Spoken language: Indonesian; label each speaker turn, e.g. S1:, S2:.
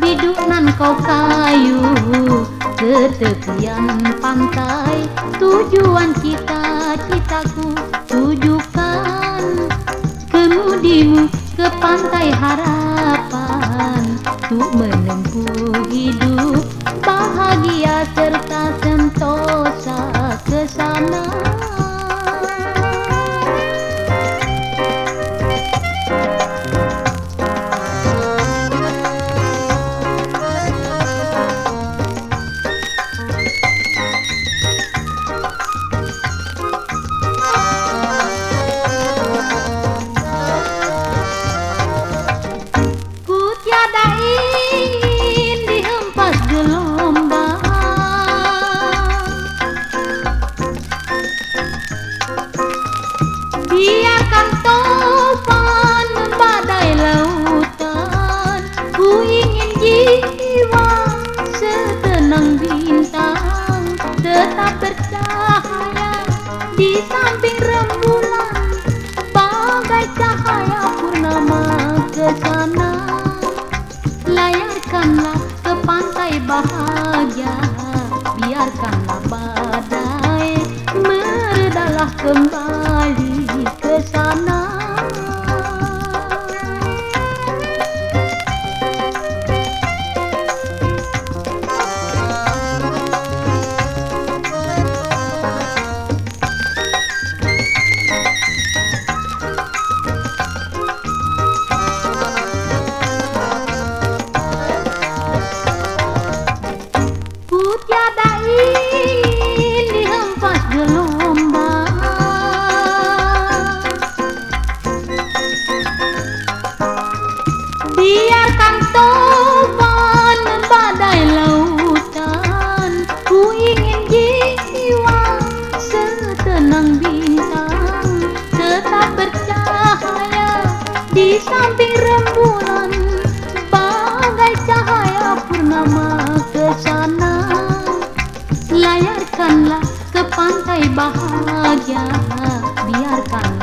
S1: bidunan kau kayu ke tepian pantai. Tujuan kita citaku tujukan. Kemudimu ke pantai harapan. Untuk jiwa setenang bintang Tetap bercahaya di samping rembulan. Bagai cahaya purnama ke sana Layarkanlah ke pantai bahagia. Biarkanlah badai meredalah kembali ke sana di samping rembulan bagai cahaya purnama ke sana. Layarkanlah ke pantai bahagia biarkan